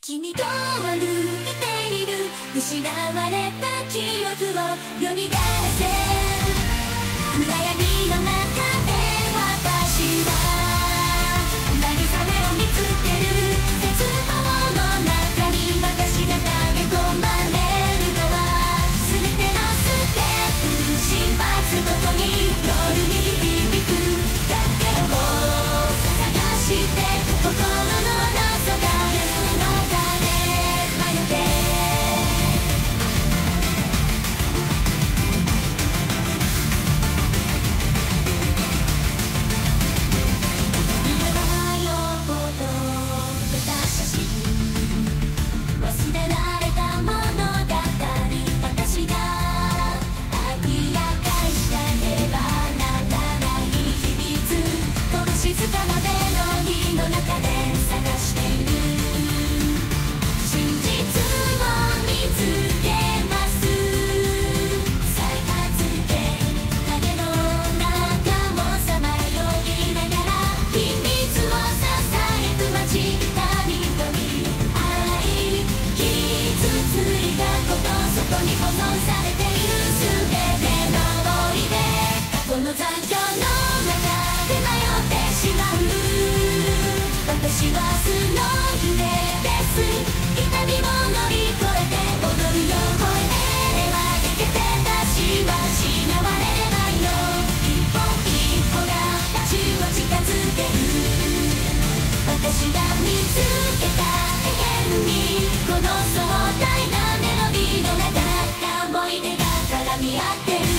君と歩いている失われた記憶を蘇らせの静かなメロディーの痛みも乗り越えて踊るよ声えればけてたしは失われないよ一歩一歩が街を近づける私が見つけた永遠にこの壮大なメロディーの中思い出が絡み合ってる。